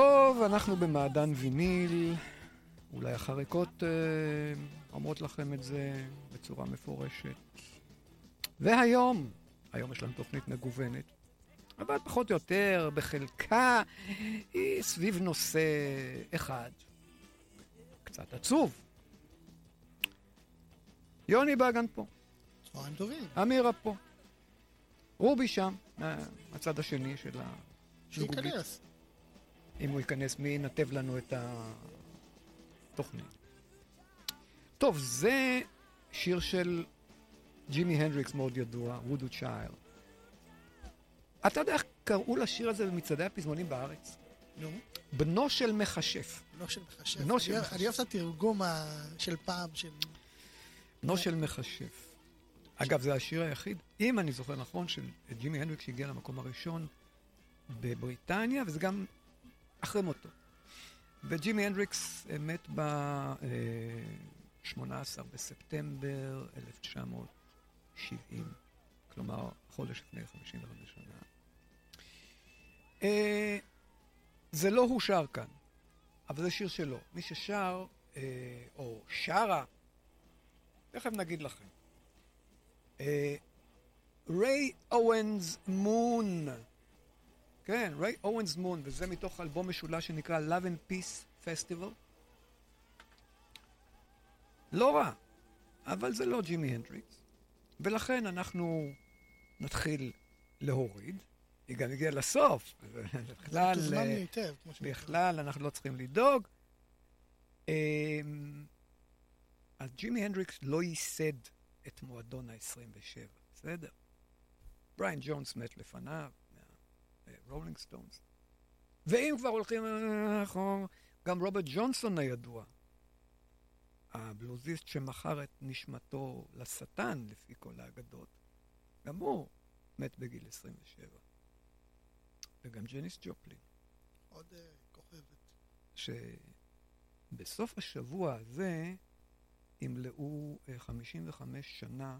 טוב, אנחנו במעדן ויניל. אולי החריקות אה, אומרות לכם את זה בצורה מפורשת. והיום, היום יש לנו תוכנית מגוונת, אבל פחות או יותר, בחלקה, היא סביב נושא אחד. קצת עצוב. יוני בגן פה, צהריים טובים. אמירה פה, רובי שם, אה, מהצד השני של ה... שייכנס. אם הוא ייכנס, מי ינתב לנו את התוכנית. טוב, זה שיר של ג'ימי הנדריקס מאוד ידוע, וודו צ'יילד. אתה יודע איך קראו לשיר הזה במצעדי הפזמונים בארץ? נו, בנו של מכשף. לא של מכשף. בנו של מכשף. אני אוהב את התרגום של פעם, של... בנו של מכשף. אגב, זה השיר היחיד, אם אני זוכר נכון, של ג'ימי הנדריקס שהגיע למקום הראשון בבריטניה, וזה גם אחרי מותו. וג'ימי הנדריקס אה, מת ב-18 בספטמבר 1970, כלומר חודש לפני 55 שנה. אה, זה לא הוא שר כאן, אבל זה שיר שלו. מי ששר, אה, או שרה, תכף נגיד לכם. אה, ריי אורנס מון. כן, ריי אורנס מון, וזה מתוך אלבום משולש שנקרא Love and Peace Festival. לא רע, אבל זה לא ג'ימי הנדריקס, ולכן אנחנו נתחיל להוריד. היא גם הגיעה לסוף. בכלל, אה, היטב. בכלל, אנחנו לא צריכים לדאוג. אמ, אז ג'ימי הנדריקס לא ייסד את מועדון ה-27, בסדר? בריין ג'ונס מת לפניו, רולינג סטונס. ואם כבר הולכים אה, אחור, גם רוברט ג'ונסון הידוע, הבלוזיסט שמכר את נשמתו לשטן, לפי כל האגדות, גם הוא מת בגיל 27. וגם ג'ניס ג'ופלין. עוד אה, כוכבת. שבסוף השבוע הזה ימלאו אה, 55 שנה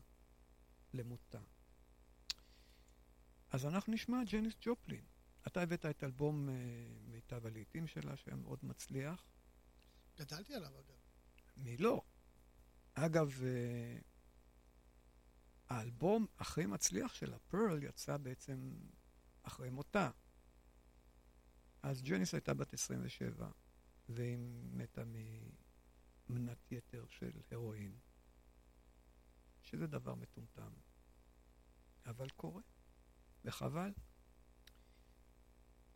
למותה. אז אנחנו נשמע ג'ניס ג'ופלין. אתה הבאת את אלבום אה, מיטב הלעיתים שלה, שהיה מאוד מצליח. גדלתי עליו, אגב. מי לא? אגב, אה, האלבום הכי מצליח שלה, פרל, יצא בעצם אחרי מותה. אז ג'ניס הייתה בת 27, והיא מתה ממנת יתר של הרואין, שזה דבר מטומטם, אבל קורה, וחבל.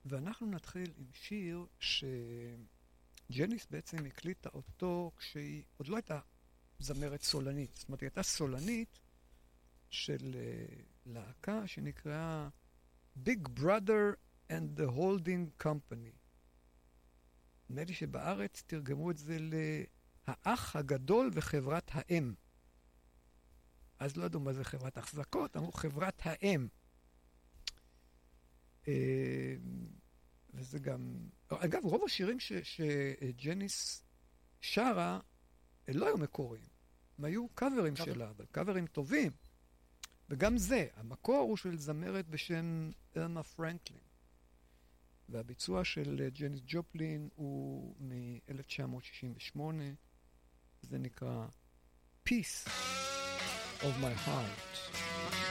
ואנחנו נתחיל עם שיר שג'ניס בעצם הקליטה אותו כשהיא עוד לא הייתה זמרת סולנית. זאת אומרת, היא הייתה סולנית של uh, להקה שנקראה Big Brother and the Holding Company. נדמה לי שבארץ תרגמו את זה ל"האח הגדול וחברת האם". אז לא ידעו מה זה חברת החזקות, אמרו חברת האם. אה, וזה גם... אגב, רוב השירים ש- שג'ניס שרה אה, לא היו מקוריים. הם היו קאברים קאבר. שלה, אבל קאברים טובים. וגם זה, המקור הוא של זמרת בשם ארמה פרנקלין. והביצוע של אה, ג'ניס ג'ופלין הוא מ-1968, זה נקרא Peace of my heart.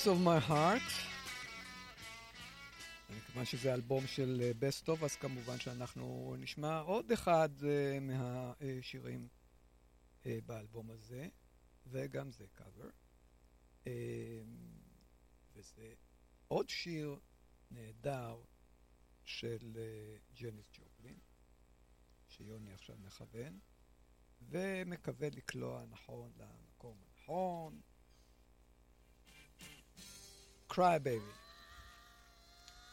Piece of my heart. מכיוון שזה אלבום של אה, Best of, אז כמובן שאנחנו נשמע עוד אחד אה, מהשירים אה, באלבום הזה, וגם זה קאבר. וזה עוד שיר נהדר של ג'ניס ג'ופלין, שיוני עכשיו מכוון, ומקווה לקלוע נכון למקום הנכון. Cry Baby.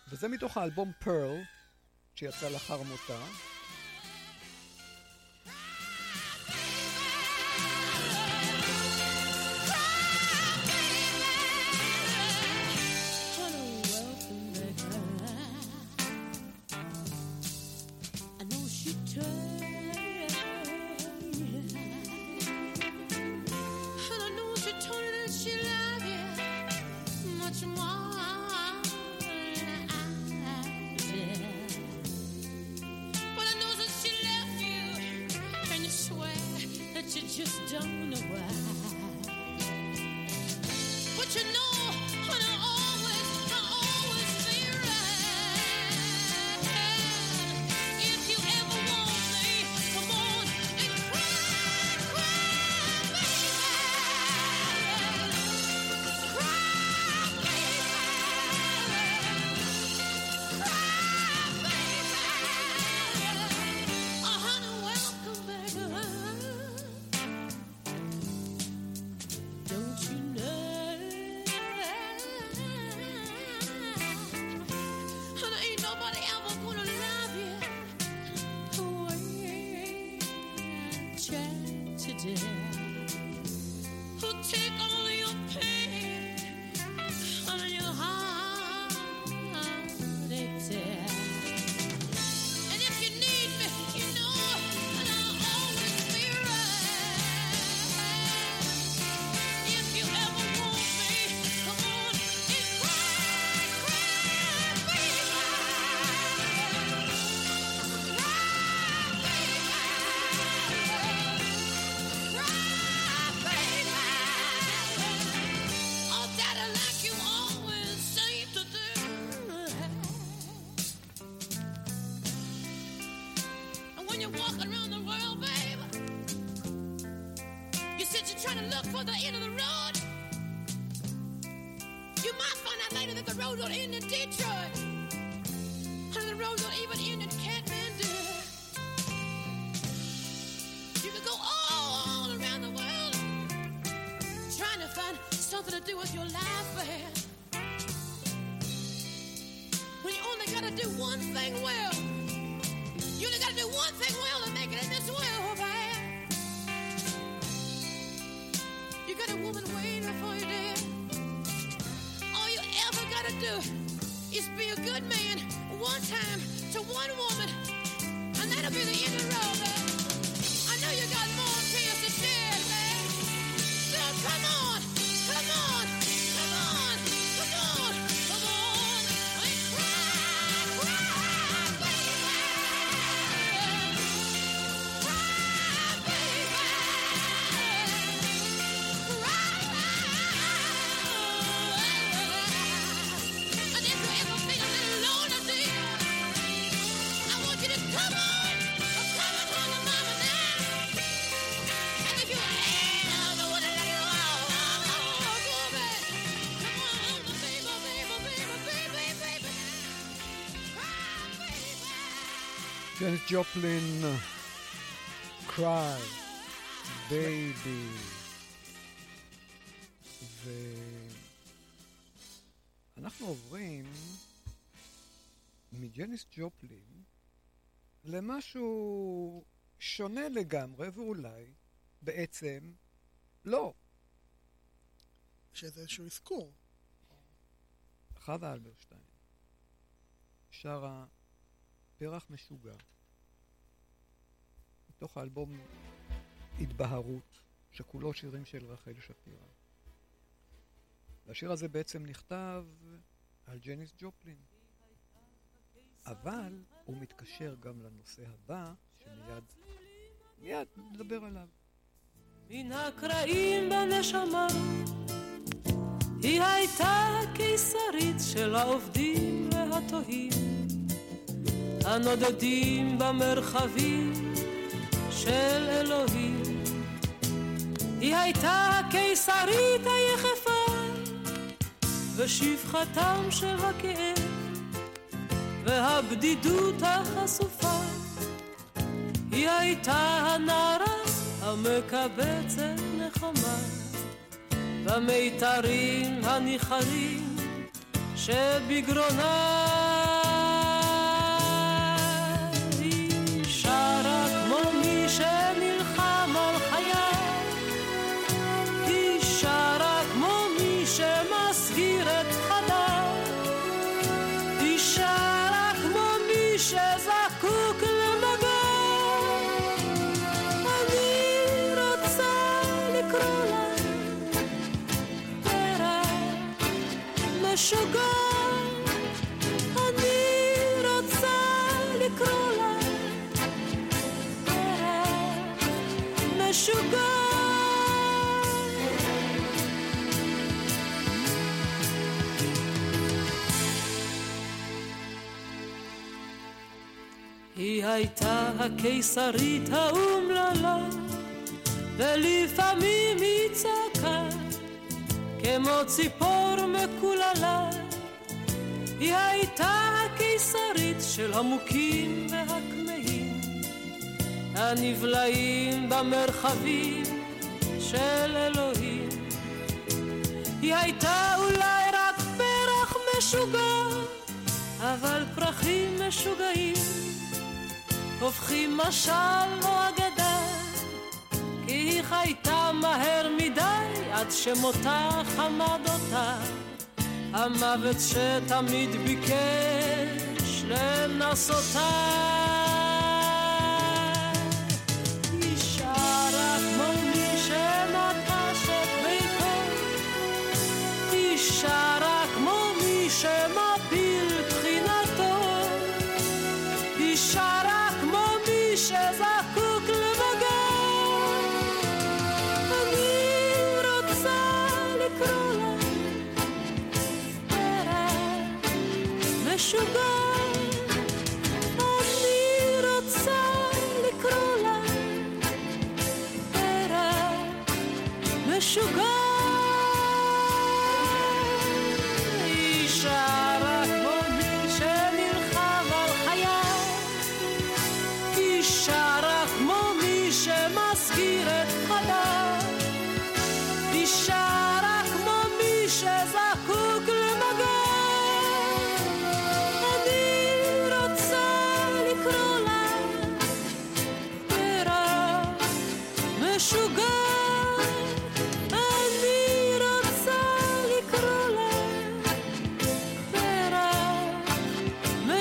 וזה מתוך האלבום פרל, שיצא לאחר מותה. Just don't know find something to do with your life, man. When you only gotta do one thing well. You only gotta do one thing well to make it in this world, man. You got a woman waiting for you there. All you ever gotta do is be a good man one time to one woman, and that'll be the end of the road, man. I know you got more tears to shed, man. So come on, ג'ופלין, Cry, Baby. ואנחנו עוברים מג'ניס ג'ופלין למשהו שונה לגמרי, ואולי בעצם לא. שזה איזשהו אזכור. חווה אלברשטיין שרה פרח משוגע מתוך האלבום התבהרות, שכולו שירים של רחל שפירא. והשיר הזה בעצם נכתב על ג'ניס ג'ופלין. אבל הוא מתקשר גם לנושא הבא, שמיד מיד נדבר עליו. מן הקרעים בנשמה היא הייתה הקיסרית של העובדים והתוהים, הנודדים במרחבים של אלוהים. היא הייתה הקיסרית היחפה, ושפחתם של הכאב, והבדידות החשופה. היא הייתה הנערה המקבצת נחמה, במיתרים הניחרים שבגרונה. הייתה הקיסרית האומללה, ולפעמים היא צעקה, כמו ציפור מקוללה. היא הייתה הקיסרית של המוכים והכמהים, הנבלעים במרחבים של אלוהים. היא הייתה אולי רק פרח משוגע, אבל פרחים משוגעים הופכים משל או אגדה, כי היא חייתה מהר מדי עד שמותה חמד אותה, המוות שתמיד ביקש לנסותה.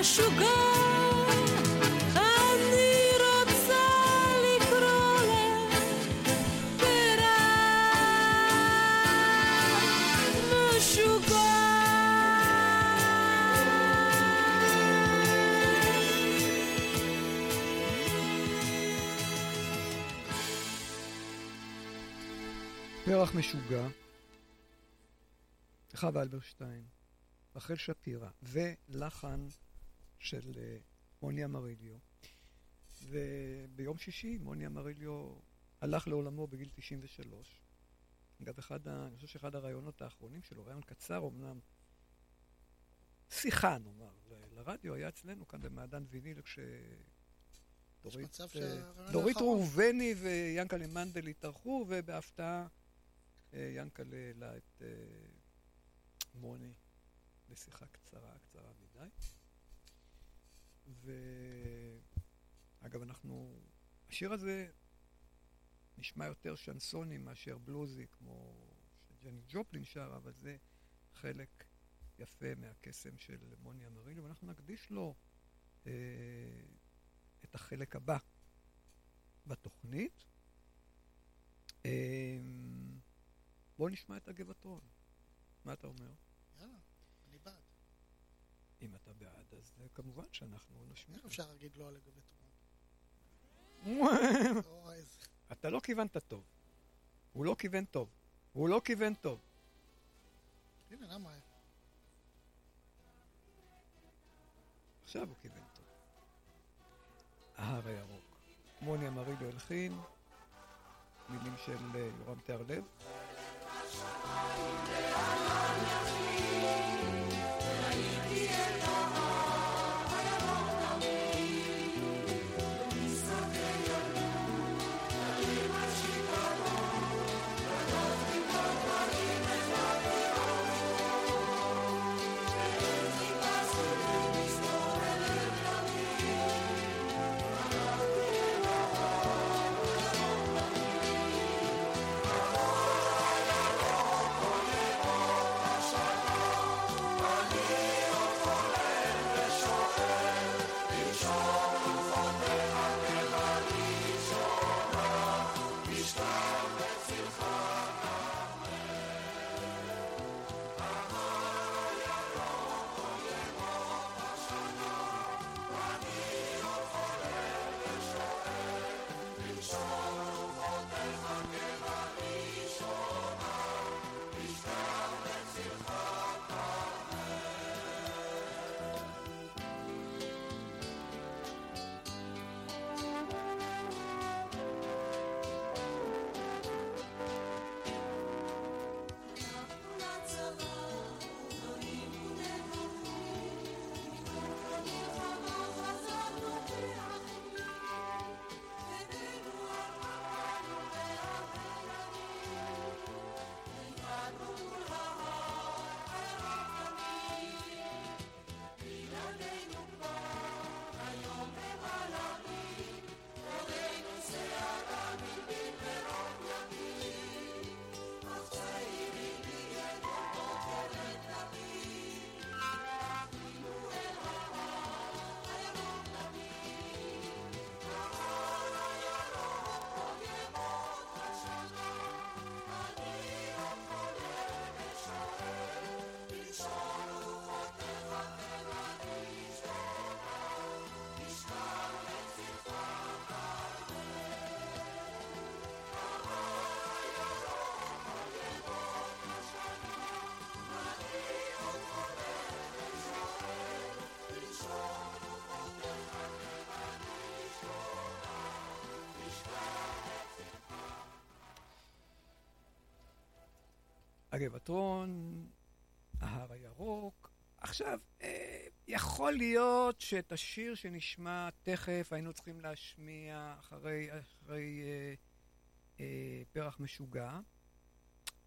משוגע. פרח משוגע, חווה אלברשטיין, רחל שפירא, ולחן של אה, מוני אמריליו. וביום שישי מוני אמריליו הלך לעולמו בגיל 93. אגב, אחד ה... אני חושב שאחד הרעיונות האחרונים שלו, רעיון קצר אמנם, שיחה נאמר, ל- לרדיו, היה אצלנו כאן במעדן ויניל, כש... דורית, אה, דורית. ראובני ויאנקלה מנדל התארחו, ובהפתעה אה, יאנקלה העלה את מוני לשיחה קצרה. ואגב, אנחנו... השיר הזה נשמע יותר שנסוני מאשר בלוזי, כמו שג'ני ג'ופלין שר, אבל זה חלק יפה מהקסם של מוני אמריליו, ואנחנו נקדיש לו אה, את החלק הבא בתוכנית. אה, בואו נשמע את הגבעתרון. מה אתה אומר? יאללה, אני בעד. אם אתה בעד, אז אה, כמובן שאנחנו נשמיע. איך אפשר להגיד לא לגבי טרום? אתה אוי, איזה... לא כיוונת טוב. הוא לא כיוון טוב. הוא לא כיוון טוב. הנה, למה? עכשיו הוא כיוון טוב. ההר הירוק. מוני אמרידו הלחין, מילים של אה, יורם תיארלב. הגבעתרון, ההר הירוק. עכשיו, אה, יכול להיות שאת השיר שנשמע תכף היינו צריכים להשמיע אחרי, אחרי אה, אה, פרח משוגע,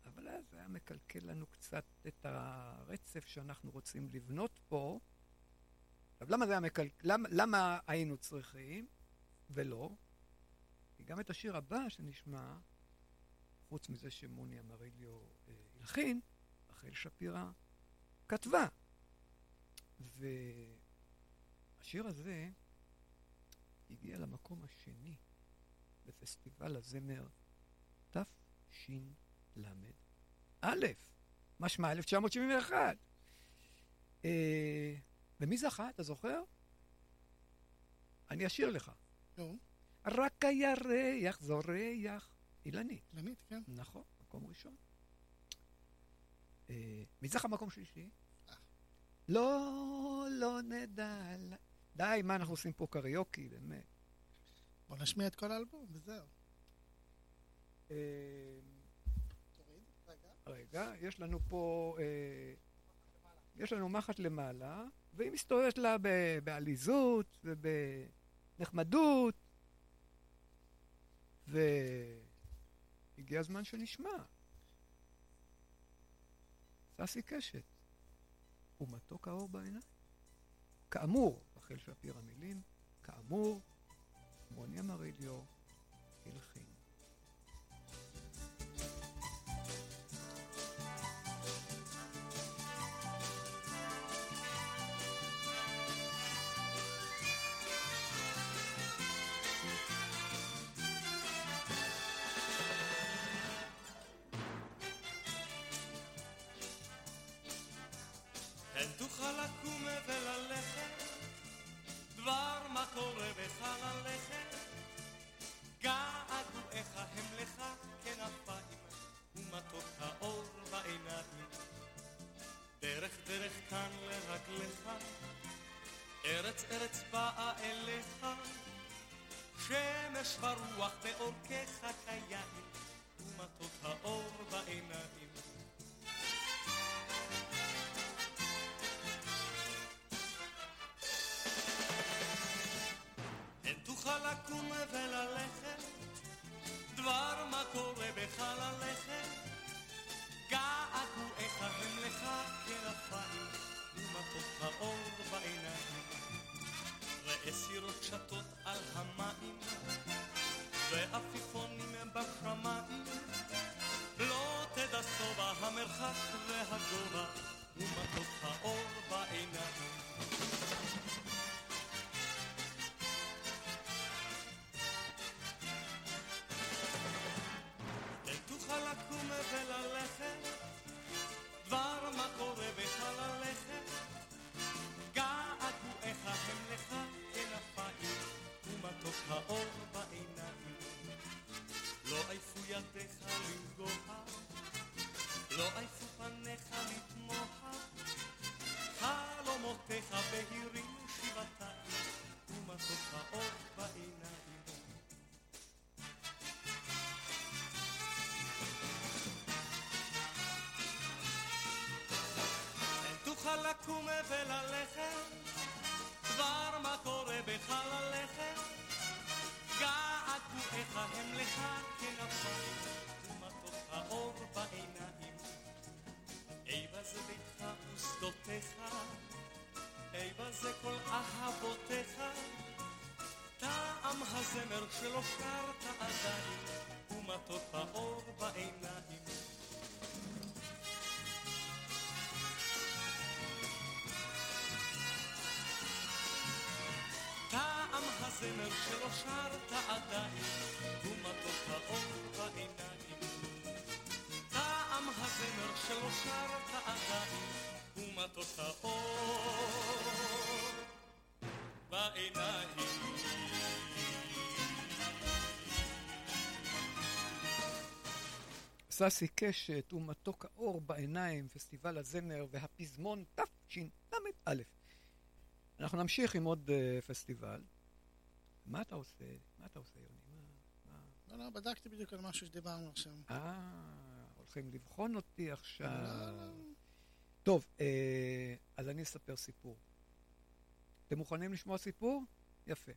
אבל אז זה היה מקלקל לנו קצת את הרצף שאנחנו רוצים לבנות פה. עכשיו, למה זה היה מקלקל? למה, למה היינו צריכים ולא? כי גם את השיר הבא שנשמע, חוץ מזה שמוני אמריליו אה, הלחין, רחל שפירא כתבה. והשיר הזה הגיע למקום השני בפסטיבל הזמר תשל"א, משמע 1971. אה, ומי זכה, אתה זוכר? אני אשיר לך. נו, רק הירח זורח. אילנית. אילנית, כן. נכון, מקום ראשון. אה, מי זכה מקום שלישי? לא, לא נדע. די, מה אנחנו עושים פה קריוקי, באמת. בוא נשמיע את כל האלבום, וזהו. אה, רגע. יש לנו פה... אה, יש לנו מחט למעלה, והיא מסתובבת לה בעליזות ובנחמדות, והגיע הזמן שנשמע. ססי קשת, ומתוק האור בעיניים. כאמור, רחל שפירא מילים, כאמור, מוני אמריליו הלחין. אוכל לקום וללכת, דבר מה קורה בך ללכת. געגועיך הם לך כנפיים, ומתוק האור בעיניים. דרך דרך כאן לרגליך, ארץ ארץ באה אליך, שמש ורוח בעורקיך קיים, ומתוק האור בעיניים. הן תוכל לקום וללכת, דבר מה קורה בחלליכם, געגועיך הם לך כנפיים, ומטות האור בעיניים. ראה סירות שטות על המים, ועפיפונים בשמיים. לא תדע שובע המרחק והגובה, ומטות האור בעיניים. לקום וללכת, דבר מה קורה בחלליכם. געגועיך הם לך כנפיים, ומטות האור בעיניים. איבה זה ביתך ושדותיך, איבה זה כל אהבותיך. טעם הזמר שלא שרת עדיין, ומטות האור בעיניים. הזמר שלא שרת עדיין, ומטות האור בעיניים. טעם הזמר שלא שרת עדיין, ומטות האור בעיניים. ססי קשת ומתוק האור בעיניים, פסטיבל הזמר והפזמון תשל"א. אנחנו נמשיך עם עוד uh, פסטיבל. מה אתה עושה? מה אתה עושה, יוני? מה? מה? לא, לא, בדקתי בדיוק על משהו שדיברנו עכשיו. אה, הולכים לבחון אותי עכשיו. לא, לא. טוב, אה, אז אני אספר סיפור. אתם מוכנים לשמוע סיפור? יפה.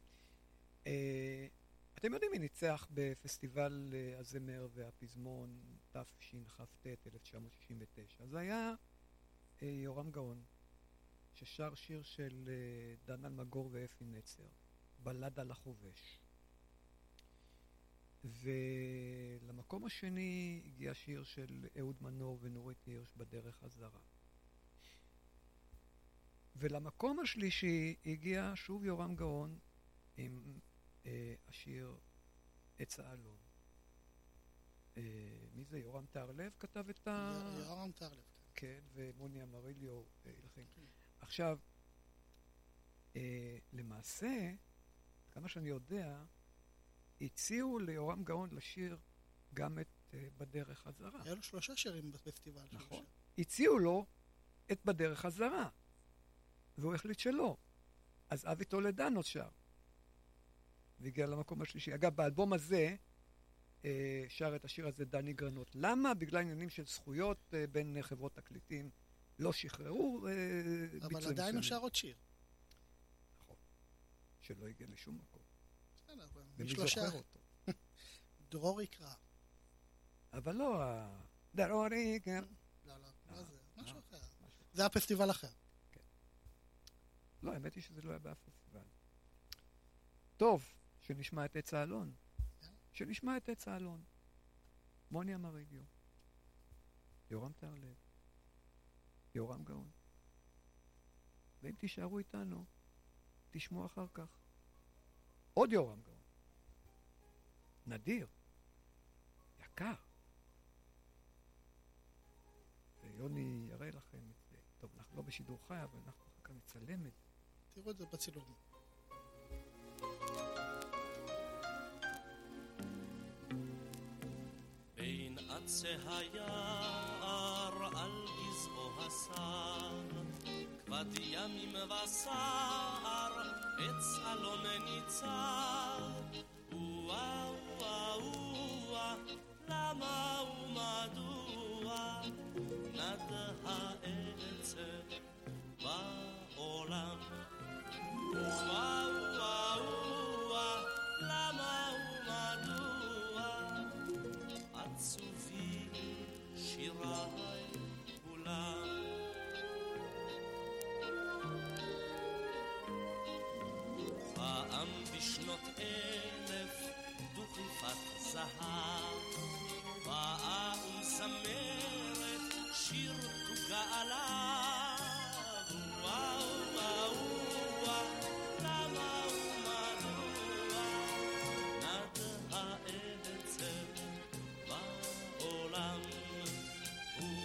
אה, אתם יודעים מי ניצח בפסטיבל אה, הזמר והפזמון תשכ"ט 1969? זה היה אה, יורם גאון, ששר שיר של דן אלמגור ואפי נצר, בלד על החובש. ולמקום השני הגיע שיר של אהוד מנור ונורית הירש בדרך הזרה. ולמקום השלישי הגיע שוב יורם גאון עם אה, השיר עץ האלון. אה, מי זה? יורם טהרלב כתב את ה... יורם טרלב. כן, ומוני אמריליו אה, הלחין. עכשיו, אה, למעשה, כמה שאני יודע, הציעו ליורם גאון לשיר גם את אה, בדרך הזרה. היה לו שלושה שירים בפסטיבל. נכון. הציעו לו את בדרך הזרה, והוא החליט שלא. אז אבי טולדנו שר, והגיע למקום השלישי. אגב, באלבום הזה אה, שר את השיר הזה דני גרנות. למה? בגלל עניינים של זכויות אה, בין אה, חברות תקליטים. לא שחררו אה, ביצועים אבל עדיין הוא מסוימים. שר עוד שיר. שלא הגיע לשום מקום. בסדר, אבל ומי זוכר אותו? דרור יקרא. אבל לא ה... דרורי, כן. לא, לא, אה, לא זה, משהו אה, אחר. משהו. זה היה פסטיבל אחר. לא, האמת היא שזה לא היה באף פסטיבל. טוב, שנשמע את עץ האלון. יאללה. שנשמע את עץ האלון. מוני אמריגיו. יורם טהרלב. יורם גאון. ואם תישארו איתנו, תשמעו אחר כך. עוד יורם גאון. נדיר. יקר. ויוני יראה לכם את זה. טוב, אנחנו לא בשידור חי, אבל אנחנו אחר כך נצלם את זה. תראו את זה בצילום. בין עצי היער על גזעו הסר, כבר עד ימים וסער, עץ אלון ניצר. וואה וואה וואה, למה ומדוע נד העצב בעולם? וואה וואה וואה, למה ומדוע עצובים שיריי כולם? זהב באה ומזמרת שיר תוגה עליו וואו וואו וואו למה ומדוע נד העצב בעולם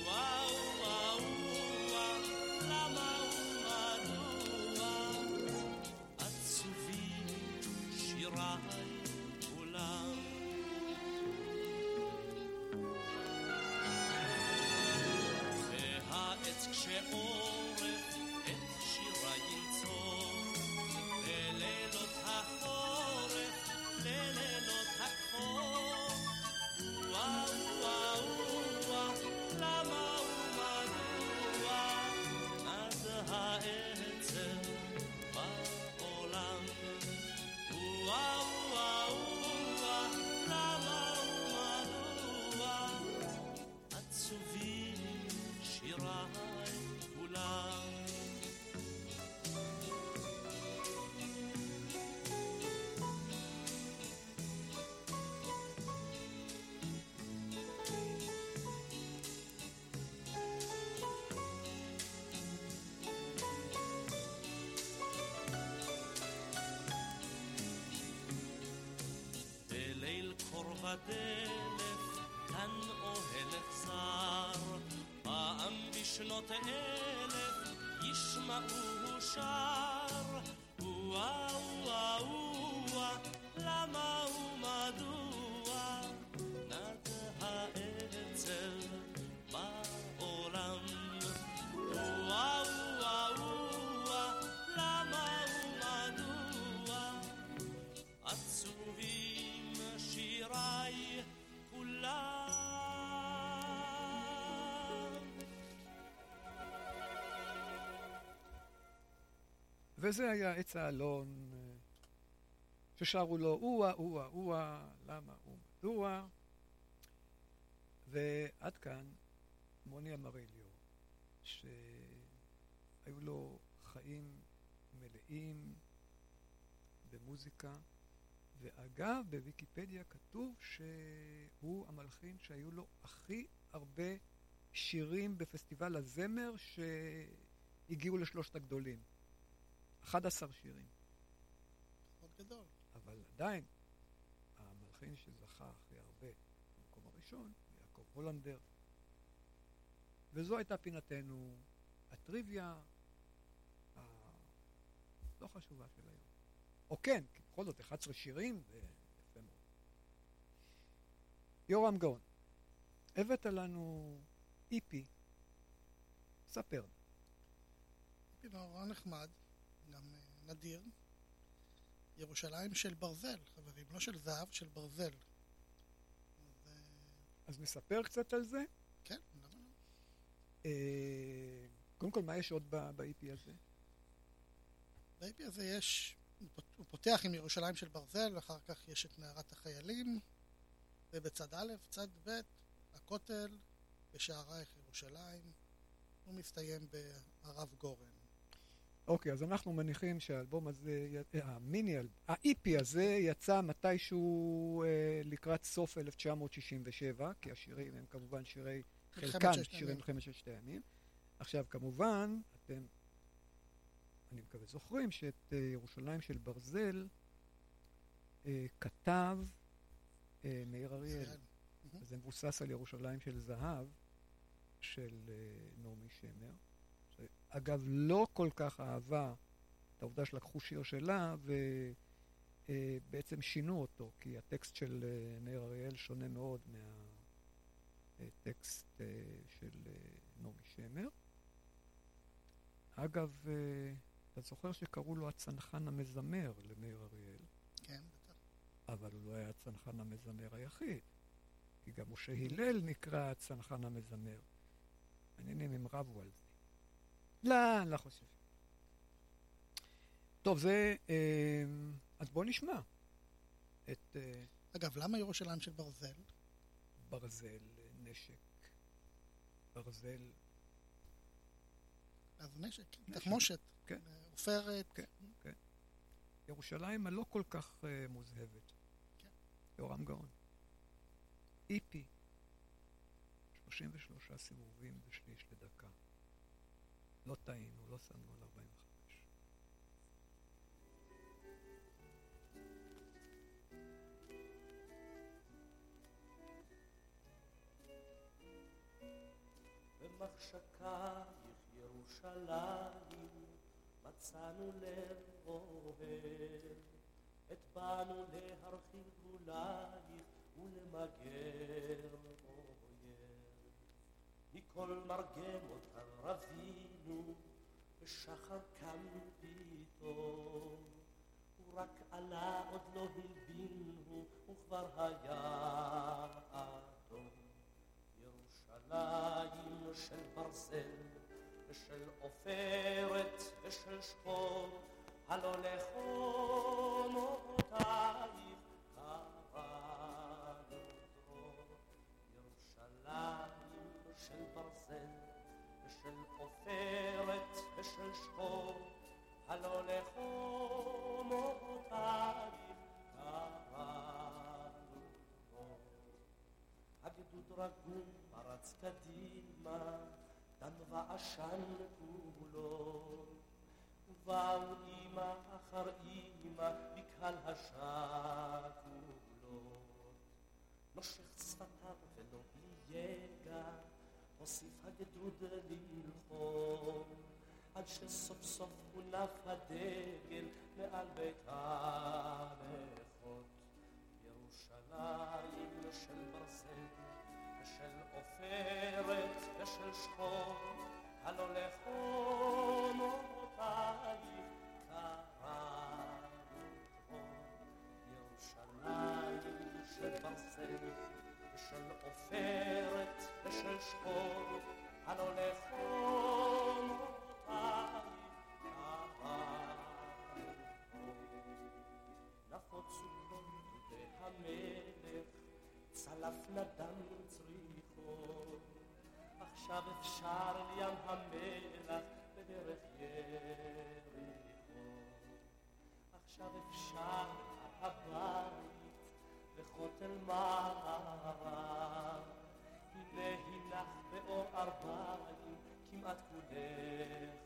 וואו וואו וואו למה ומדוע עצובים שיריי de hoy. בשנות אלף ישמעו שר. וזה היה עץ האלון, אה, ששרו לו או-אה, או-אה, או-אה, למה ומדוע. ועד כאן מוני אמריליו, שהיו לו חיים מלאים במוזיקה, ואגב, בוויקיפדיה כתוב שהוא המלחין שהיו לו הכי הרבה שירים בפסטיבל הזמר שהגיעו לשלושת הגדולים. 11 שירים. מאוד גדול. אבל עדיין, המלחין שזכה הכי הרבה במקום הראשון יעקב הולנדר. וזו הייתה פינתנו, הטריוויה הלא חשובה של היום. או כן, כי בכל זאת 11 שירים, זה יפה מאוד. יורם גאון, הבאת לנו איפי, ספר. נורא נחמד, גם אה, נדיר. ירושלים של ברזל, חברים, לא של זהב, של ברזל. אז, אז נספר קצת על זה. כן, למה לא? אה, קודם כל, מה יש עוד ב- ב-EP הזה? ב-IP הזה יש, הוא פות- הוא פותח עם ירושלים של ברזל, ואחר כך יש את מערת החיילים, ובצד א', צד ב', הכותל, בשערייך ירושלים, הוא מסתיים בהרב גורן. אוקיי, אז אנחנו מניחים שהאלבום הזה, אה, המיני, ה-EP הזה יצא מתישהו אה, לקראת סוף 1967, כי השירים הם כמובן שירי, חלקם שירי. מלחמת ששת הימים. עכשיו, כמובן, אתם, אני מקווה, זוכרים שאת אה, ירושלים של ברזל אה, כתב אה, מאיר אריאל. זה מבוסס על ירושלים של זהב של אה, נעמי שמר. אגב, לא כל כך אהבה את העובדה שלקחו שיר שלה ובעצם שינו אותו, כי הטקסט של אה, מאיר אריאל שונה מאוד מהטקסט אה, של אה, נעמי שמר. אגב, אה, אתה זוכר שקראו לו הצנחן המזמר למאיר אריאל, כן, בטח. אבל הוא לא היה הצנחן המזמר היחיד, כי גם משה הלל נקרא הצנחן המזמר. מעניין אם הם רבו על זה. לא, אני לא חושב. טוב, זה... אה, אז בוא נשמע את אה, אגב, למה ירושלים של ברזל? ברזל, נשק, ברזל, אז נשק, תחמושת, כן. אה, עופרת, כן, כן. ירושלים הלא כל כך uh, מוזהבת. כן. יורם גאון. איפי, 33 סיבובים בשליש לדקה. לא טעינו, לא שמנו על 45. במחשכייך ירושלים מצאנו לב אוהב את באנו להרחיב גבולייך ולמגר אויב מכל מרגמות כאן רבינו ושחר קם פתאום. הוא רק עלה עוד לא הלבינו וכבר היה אדום. ירושלים של ברזל ושל עופרת ושל שחור, הלא לחומותייך עופרת ושל שחור, הלא לחומותייך קראנו דרור. הגדוד רגום פרץ קדימה, דם ועשן כולו. ובאו אמא אחר אמא בקהל השכולות. נושך שפתיו ולא בלי יגע, הוסיף הגדוד ללחום. עד שסוף סוף הונף הדגל מעל בית הנכות. ירושלים של ברזל ושל עופרת ושל שחור, הלא לחומותייך קראנו דרור. ירושלים של ברזל ושל עופרת ושל שחור, הלא קראנו דרור. נפוצו דודי המלך, צלף נדם צריכו. עכשיו אפשר אל ים המלח בדרך יריחו. עכשיו אפשר הבית לכותל מערב. ארבעים כמעט כולך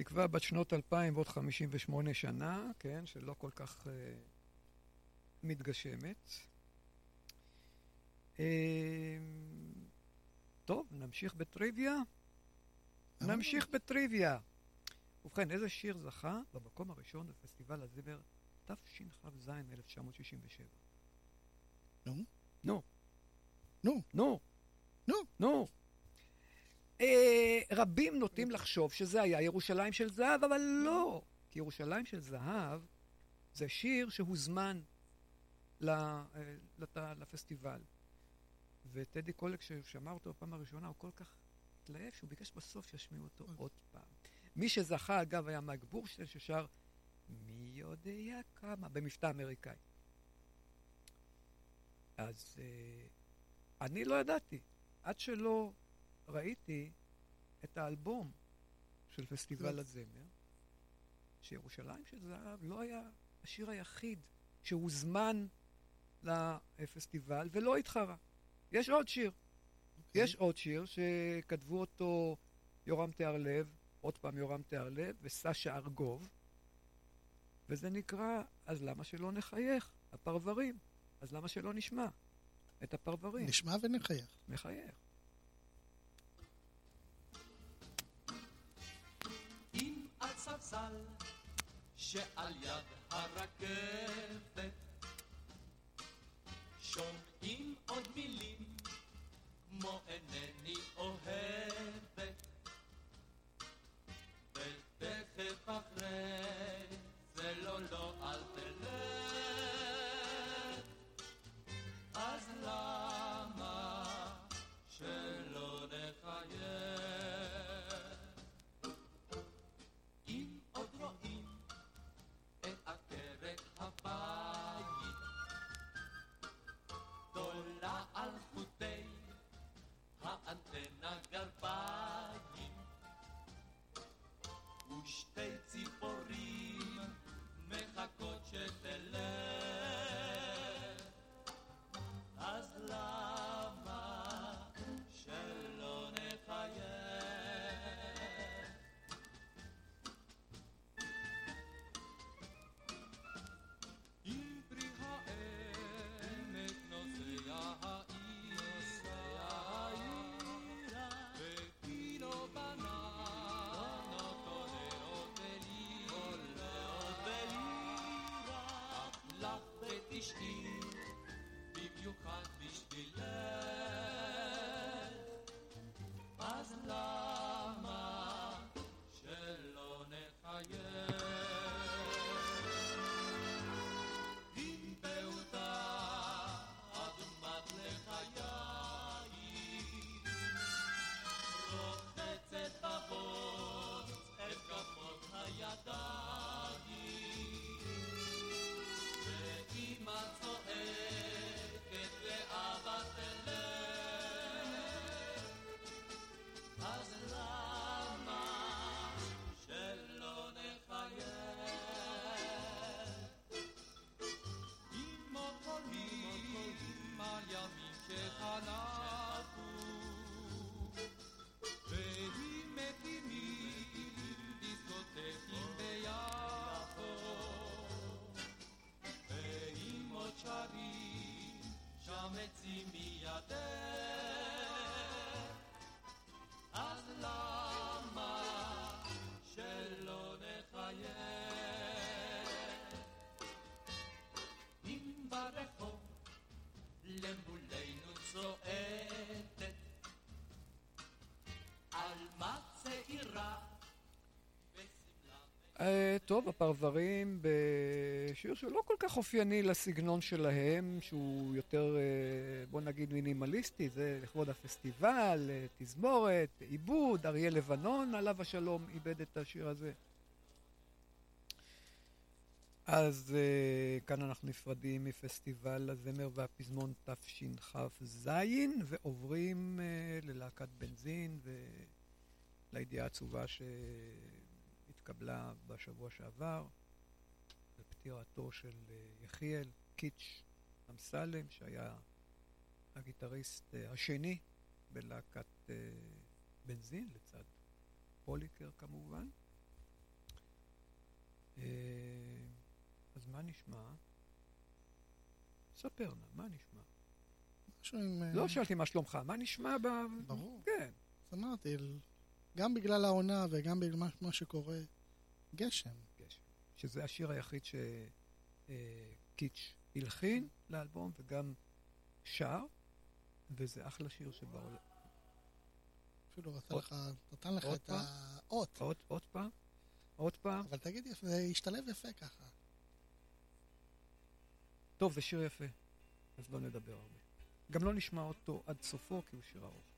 התקווה בת שנות 2000 ועוד 58 שנה, כן, שלא כל כך אה, מתגשמת. אה, טוב, נמשיך בטריוויה? נמשיך בטריוויה. ובכן, איזה שיר זכה במקום הראשון בפסטיבל הזמר תשכ"ז 1967? נו? נו. נו. נו. נו. נו. אה, רבים נוטים לחשוב שזה היה ירושלים של זהב, אבל לא. כי ירושלים של זהב זה שיר שהוזמן אה, לפסטיבל. וטדי קולק, כששמע אותו בפעם הראשונה, הוא כל כך התלהב שהוא ביקש בסוף שישמיעו אותו עוד פעם. מי שזכה, אגב, היה מייק בורשטיין, ששר מי יודע כמה, במבטא אמריקאי. אז אה, אני לא ידעתי, עד שלא ראיתי את האלבום של פסטיבל. הזמר, שירושלים של זהב לא היה השיר היחיד שהוזמן לפסטיבל ולא התחרה. יש עוד שיר. יש עוד שיר שכתבו אותו יורם תיארלב, עוד פעם יורם תיארלב, וסשה ארגוב, וזה נקרא "אז למה שלא נחייך?" הפרברים. אז למה שלא נשמע את הפרברים? נשמע ונחייך. נחייך. ספסל שעל יד הרכבת שומעים עוד מילים כמו אינני אוהבת טוב, הפרברים בשיר שלא כל כך אופייני לסגנון שלהם, שהוא יותר, אה, בוא נגיד, מינימליסטי, זה לכבוד הפסטיבל, אה, תזמורת, עיבוד, אריה לבנון, עליו השלום, איבד את השיר הזה. אז uh, כאן אנחנו נפרדים מפסטיבל הזמר והפזמון תשכ"ז ועוברים ללהקת בנזין ולידיעה העצובה שהתקבלה בשבוע שעבר בפטירתו של uh, יחיאל קיץ' אמסלם שהיה הגיטריסט uh, השני בלהקת uh, בנזין לצד פוליקר כמובן. אז מה נשמע? ספר נא, מה נשמע? משהו עם... אה, לא שאלתי מה שלומך, מה נשמע ב... ברור. כן. אז אמרתי, גם בגלל העונה וגם בגלל מה שקורה, גשם. גשם. שזה השיר היחיד שקיץ' הלחין לאלבום וגם שר, וזה אחלה שיר שבעולם. אפילו עוד- לך, נתן לך את? האות. עוד, עוד פעם? עוד פעם? אבל תגיד זה השתלב יפה ככה. טוב, זה שיר יפה, אז לא נדבר הרבה. גם לא נשמע אותו עד סופו, כי הוא שיר ארוך.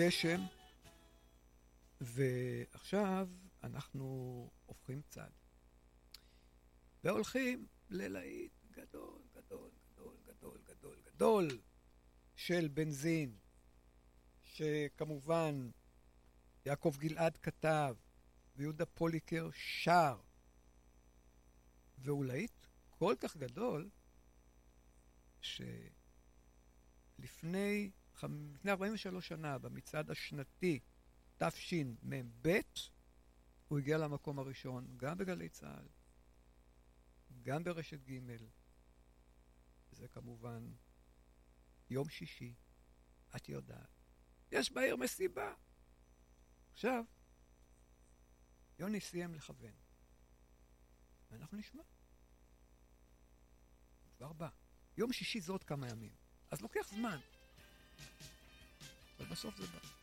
גשם, ועכשיו אנחנו הופכים צד. והולכים ללהיט גדול, גדול, גדול, גדול, גדול, גדול של בנזין, שכמובן יעקב גלעד כתב, ויהודה פוליקר שר, והוא להיט כל כך גדול, שלפני לפני 43 שנה, במצעד השנתי תשמ"ב, הוא הגיע למקום הראשון, גם בגלי צה"ל, גם ברשת ג', זה כמובן יום שישי, את יודעת. יש בעיר מסיבה. עכשיו, יוני סיים לכוון, ואנחנו נשמע. כבר בא. יום שישי זה עוד כמה ימים, אז לוקח זמן. אבל בסוף זה בא. השבוע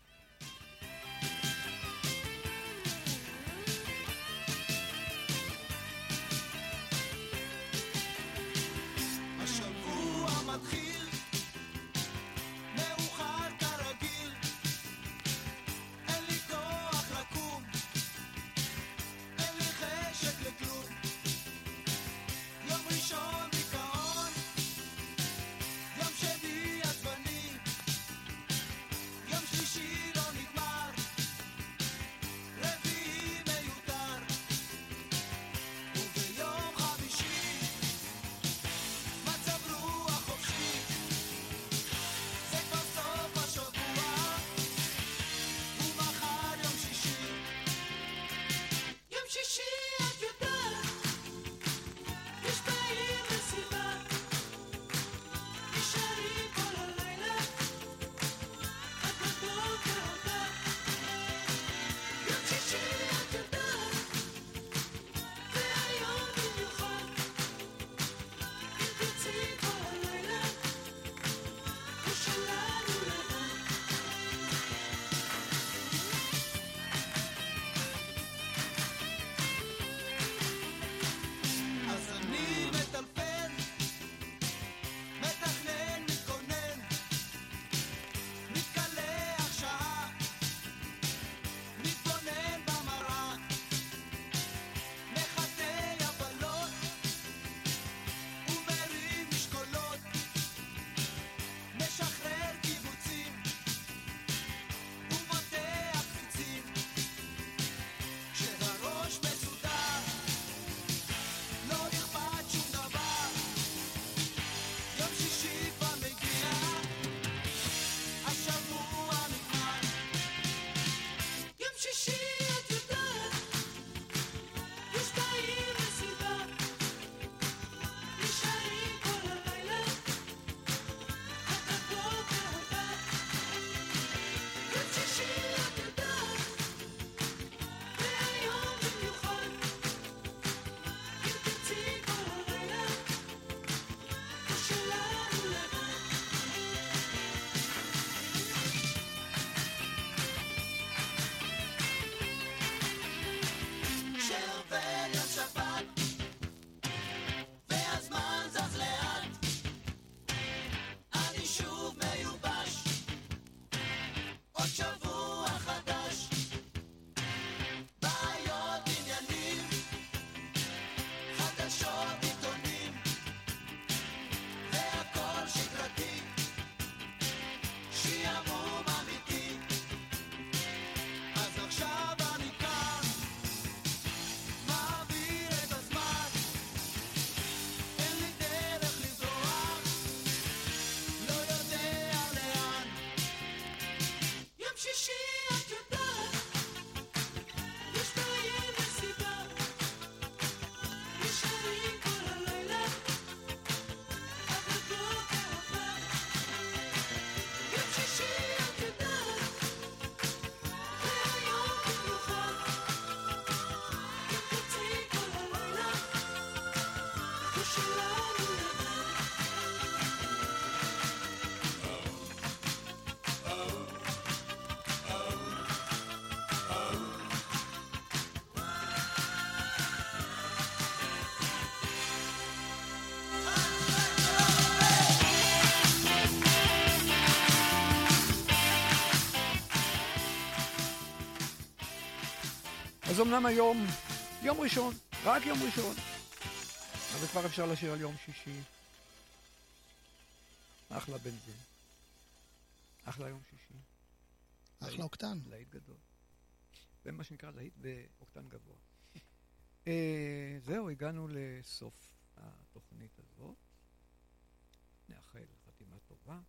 אז אמנם היום יום ראשון, רק יום ראשון, אבל כבר אפשר לשיר על יום שישי. אחלה בנזין. אחלה יום שישי. אחלה אוקטן. להיט גדול. זה מה שנקרא להיט באוקטן גבוה. אה, זהו, הגענו לסוף התוכנית הזאת. נאחל חתימה טובה.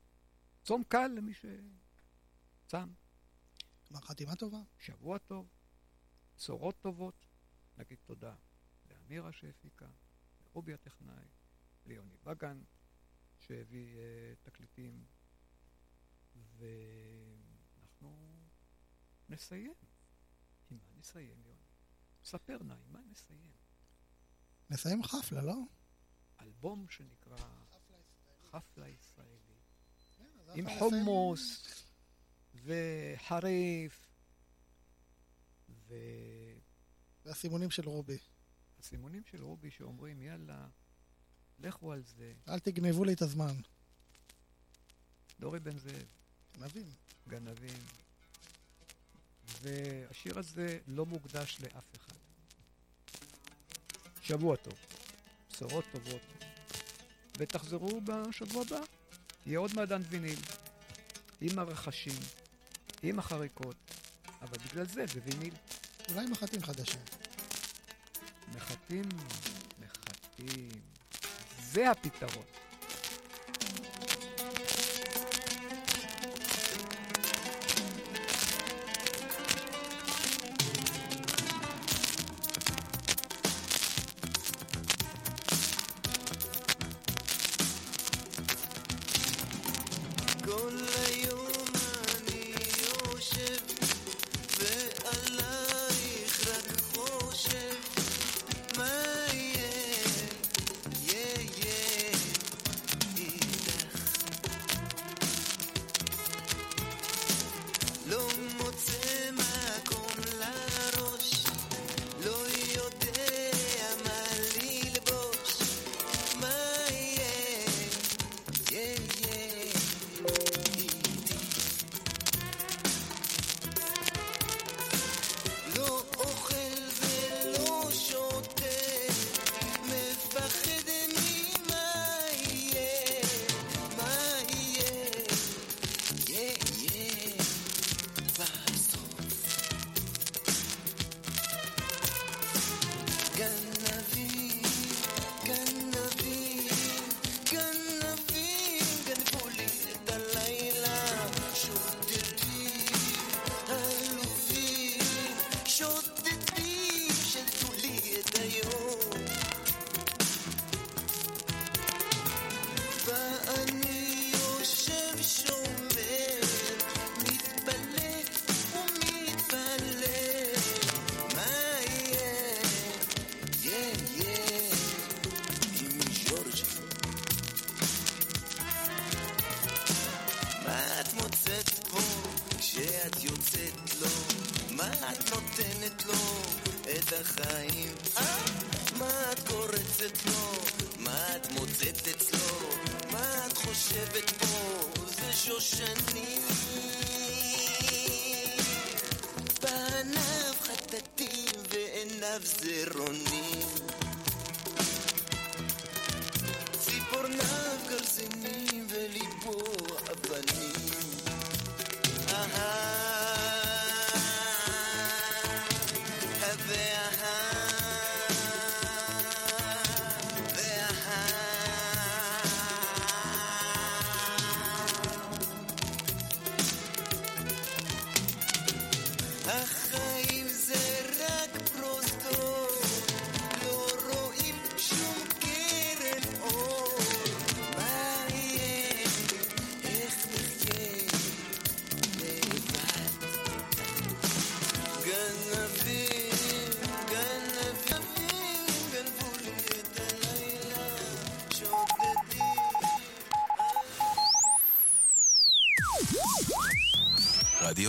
צום קל למי שצם. כלומר, חתימה טובה. שבוע טוב, בשורות טובות. נגיד תודה לאמירה שהפיקה, לרובי הטכנאי, ליוני בגן שהביא אה, תקליטים, ואנחנו נסיים. עם מה נסיים, יוני? ספר נא, עם מה נסיים? נסיים חפלה, לא? אלבום שנקרא חפלה ישראלית, כן, עם חומוס וחריף והסימונים והסימונים של רובי. של רובי שאומרים יאללה, לכו על זה. אל תגנבו לי את הזמן. דורי בן זאב, גנבים. גנבים. והשיר הזה לא מוקדש לאף אחד. שבוע טוב, בשורות טובות, ותחזרו בשבוע הבא. יהיה עוד מעדן ויניל, עם הרכשים, עם החריקות, אבל בגלל זה זה ויניל. אולי מחטים חדשים. מחטים, מחטים. זה הפתרון.